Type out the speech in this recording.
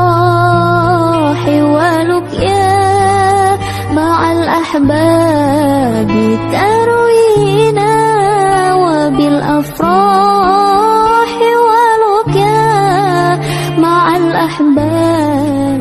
وبالأفراح ولقيا مع الأحباب تروينا وبالأفراح ولقيا مع الأحباب